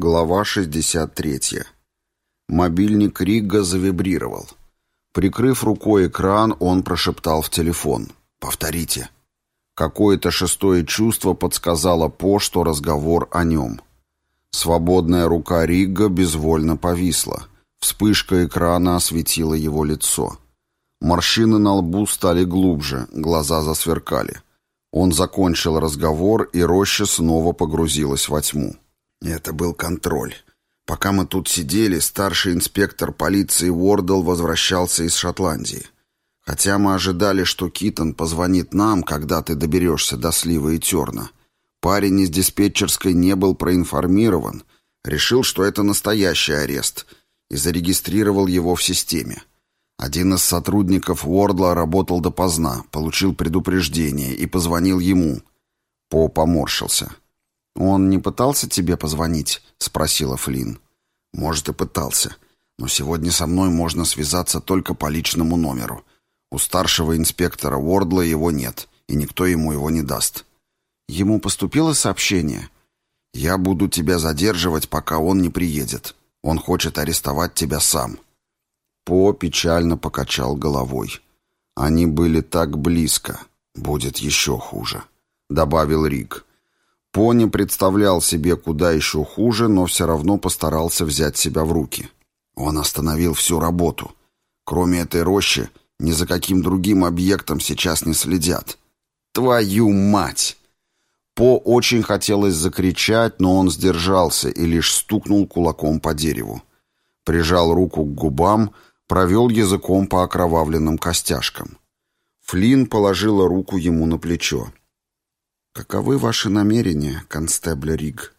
Глава 63. Мобильник Ригга завибрировал. Прикрыв рукой экран, он прошептал в телефон. «Повторите». Какое-то шестое чувство подсказало По, что разговор о нем. Свободная рука Ригга безвольно повисла. Вспышка экрана осветила его лицо. Морщины на лбу стали глубже, глаза засверкали. Он закончил разговор, и роща снова погрузилась во тьму. Это был контроль. Пока мы тут сидели, старший инспектор полиции Уордл возвращался из Шотландии. Хотя мы ожидали, что Китон позвонит нам, когда ты доберешься до Слива и Терна. Парень из диспетчерской не был проинформирован, решил, что это настоящий арест, и зарегистрировал его в системе. Один из сотрудников Уордла работал допоздна, получил предупреждение и позвонил ему. По поморщился. «Он не пытался тебе позвонить?» — спросила Флинн. «Может, и пытался. Но сегодня со мной можно связаться только по личному номеру. У старшего инспектора Уордла его нет, и никто ему его не даст». «Ему поступило сообщение?» «Я буду тебя задерживать, пока он не приедет. Он хочет арестовать тебя сам». По печально покачал головой. «Они были так близко. Будет еще хуже», — добавил Рик. Пони представлял себе куда еще хуже, но все равно постарался взять себя в руки. Он остановил всю работу. Кроме этой рощи, ни за каким другим объектом сейчас не следят. «Твою мать!» По очень хотелось закричать, но он сдержался и лишь стукнул кулаком по дереву. Прижал руку к губам, провел языком по окровавленным костяшкам. Флинн положила руку ему на плечо. «Каковы ваши намерения, констебль Риг?»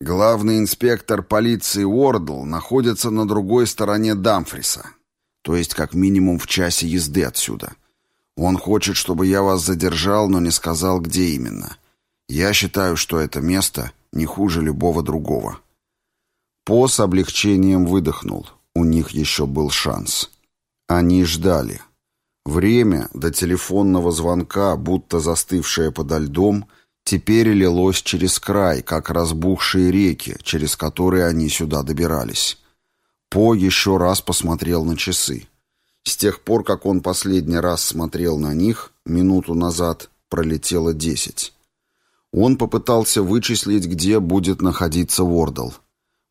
«Главный инспектор полиции Уордл находится на другой стороне Дамфриса, то есть как минимум в часе езды отсюда. Он хочет, чтобы я вас задержал, но не сказал, где именно. Я считаю, что это место не хуже любого другого». По с облегчением выдохнул. У них еще был шанс. Они ждали. Время до телефонного звонка, будто застывшее подо льдом, теперь лилось через край, как разбухшие реки, через которые они сюда добирались. По еще раз посмотрел на часы. С тех пор, как он последний раз смотрел на них, минуту назад, пролетело десять. Он попытался вычислить, где будет находиться Вордл.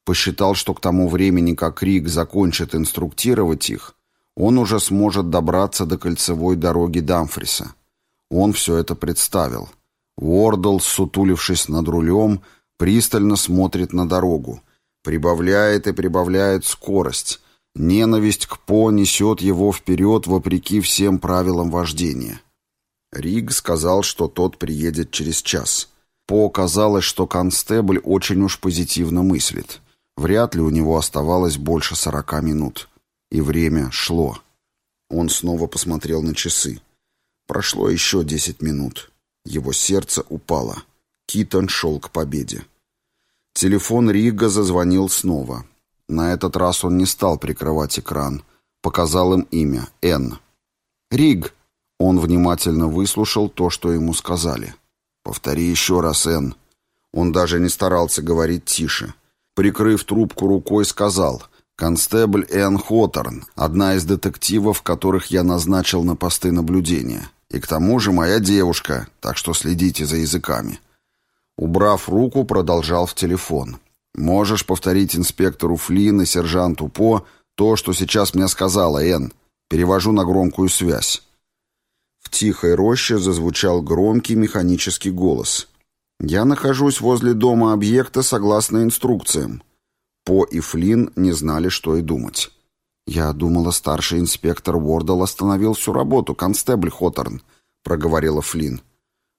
Посчитал, что к тому времени, как Рик закончит инструктировать их, он уже сможет добраться до кольцевой дороги Дамфриса. Он все это представил. Уордл, сутулившись над рулем, пристально смотрит на дорогу. Прибавляет и прибавляет скорость. Ненависть к По несет его вперед вопреки всем правилам вождения. Риг сказал, что тот приедет через час. По казалось, что констебль очень уж позитивно мыслит. Вряд ли у него оставалось больше сорока минут. И время шло. Он снова посмотрел на часы. Прошло еще десять минут. Его сердце упало. Китон шел к победе. Телефон Рига зазвонил снова. На этот раз он не стал прикрывать экран. Показал им имя. Н. «Риг!» Он внимательно выслушал то, что ему сказали. «Повтори еще раз, Н». Он даже не старался говорить тише. Прикрыв трубку рукой, сказал — Констебль Энн Хоторн, одна из детективов, которых я назначил на посты наблюдения. И к тому же моя девушка, так что следите за языками». Убрав руку, продолжал в телефон. «Можешь повторить инспектору Флинн и сержанту По то, что сейчас мне сказала Энн. Перевожу на громкую связь». В тихой роще зазвучал громкий механический голос. «Я нахожусь возле дома объекта согласно инструкциям. По и Флинн не знали, что и думать. «Я думала, старший инспектор Уордл остановил всю работу, констебль Хоторн», — проговорила Флинн.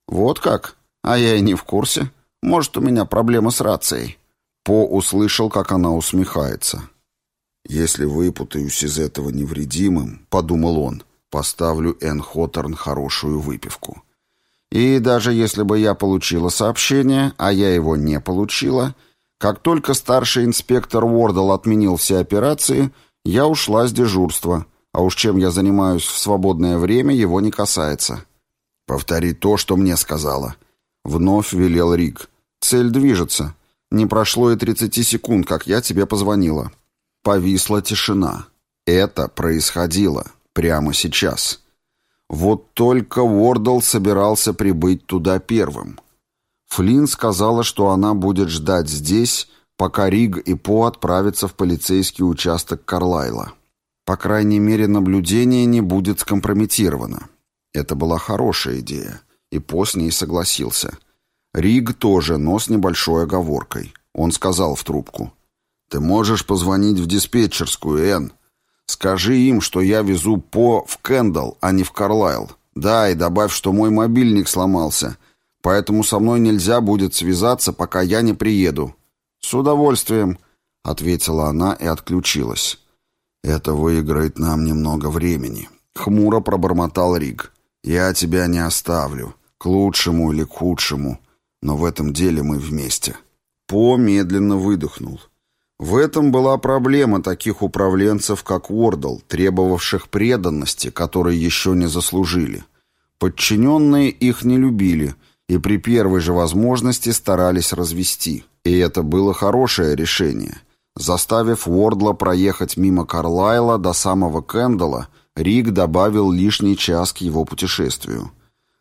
«Вот как? А я и не в курсе. Может, у меня проблема с рацией». По услышал, как она усмехается. «Если выпутаюсь из этого невредимым», — подумал он, — «поставлю Энн Хоторн хорошую выпивку». «И даже если бы я получила сообщение, а я его не получила», — как только старший инспектор Уордл отменил все операции, я ушла с дежурства, а уж чем я занимаюсь в свободное время, его не касается. «Повтори то, что мне сказала». Вновь велел Рик. «Цель движется. Не прошло и 30 секунд, как я тебе позвонила. Повисла тишина. Это происходило прямо сейчас. Вот только Уордл собирался прибыть туда первым. Флинн сказала, что она будет ждать здесь, пока Риг и По отправятся в полицейский участок Карлайла. По крайней мере, наблюдение не будет скомпрометировано. Это была хорошая идея, и По с ней согласился. Риг тоже, но с небольшой оговоркой. Он сказал в трубку. «Ты можешь позвонить в диспетчерскую, Энн. Скажи им, что я везу По в Кендалл, а не в Карлайл. Да, и добавь, что мой мобильник сломался, поэтому со мной нельзя будет связаться, пока я не приеду». «С удовольствием», — ответила она и отключилась. «Это выиграет нам немного времени», — хмуро пробормотал Риг. «Я тебя не оставлю, к лучшему или к худшему, но в этом деле мы вместе». По медленно выдохнул. В этом была проблема таких управленцев, как Уордл, требовавших преданности, которой еще не заслужили. Подчиненные их не любили и при первой же возможности старались развести. И это было хорошее решение. Заставив Уордла проехать мимо Карлайла до самого Кэндалла, Рик добавил лишний час к его путешествию.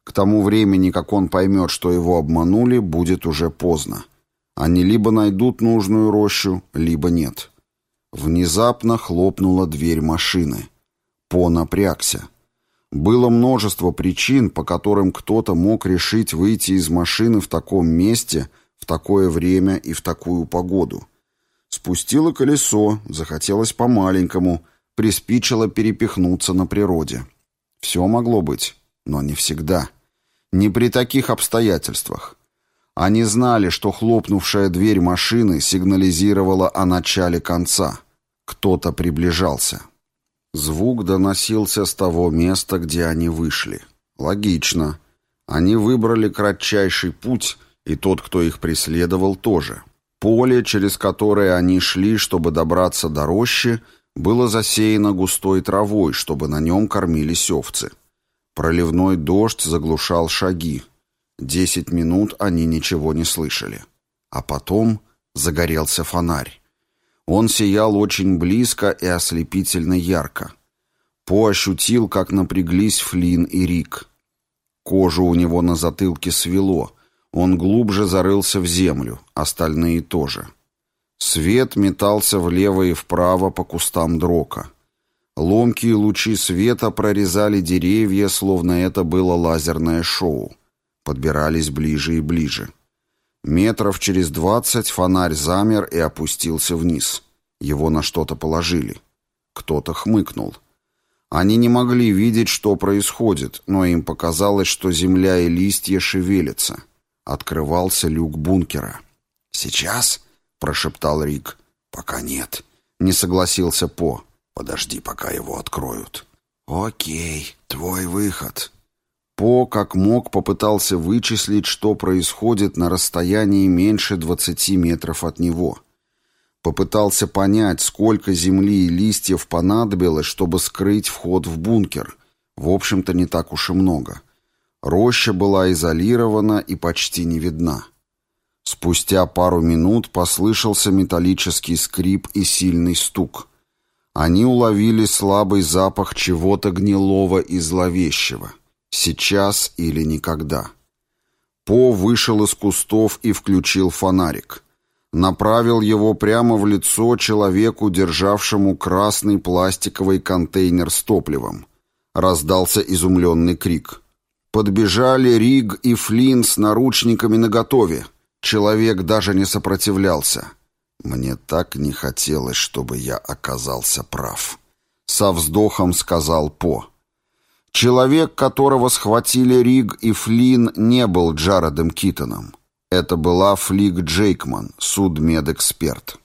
К тому времени, как он поймет, что его обманули, будет уже поздно. Они либо найдут нужную рощу, либо нет. Внезапно хлопнула дверь машины. По напрягся. Было множество причин, по которым кто-то мог решить выйти из машины в таком месте, в такое время и в такую погоду. Спустило колесо, захотелось по-маленькому, приспичило перепихнуться на природе. Все могло быть, но не всегда. Не при таких обстоятельствах. Они знали, что хлопнувшая дверь машины сигнализировала о начале конца. Кто-то приближался. Звук доносился с того места, где они вышли. Логично. Они выбрали кратчайший путь, и тот, кто их преследовал, тоже. Поле, через которое они шли, чтобы добраться до рощи, было засеяно густой травой, чтобы на нем кормились овцы. Проливной дождь заглушал шаги. Десять минут они ничего не слышали. А потом загорелся фонарь. Он сиял очень близко и ослепительно ярко. По ощутил, как напряглись Флин и Рик. Кожу у него на затылке свело. Он глубже зарылся в землю, остальные тоже. Свет метался влево и вправо по кустам дрока. Ломкие лучи света прорезали деревья, словно это было лазерное шоу подбирались ближе и ближе. Метров через двадцать фонарь замер и опустился вниз. Его на что-то положили. Кто-то хмыкнул. Они не могли видеть, что происходит, но им показалось, что земля и листья шевелятся. Открывался люк бункера. «Сейчас?» — прошептал Рик. «Пока нет», — не согласился По. «Подожди, пока его откроют». «Окей, твой выход», по, как мог, попытался вычислить, что происходит на расстоянии меньше 20 метров от него. Попытался понять, сколько земли и листьев понадобилось, чтобы скрыть вход в бункер. В общем-то, не так уж и много. Роща была изолирована и почти не видна. Спустя пару минут послышался металлический скрип и сильный стук. Они уловили слабый запах чего-то гнилого и зловещего. Сейчас или никогда. По вышел из кустов и включил фонарик. Направил его прямо в лицо человеку, державшему красный пластиковый контейнер с топливом. Раздался изумленный крик. Подбежали Риг и Флинн с наручниками наготове. Человек даже не сопротивлялся. Мне так не хотелось, чтобы я оказался прав. Со вздохом сказал По. Человек, которого схватили Риг и Флинн, не был Джаредом Китоном. Это была Флик Джейкман, судмедэксперт.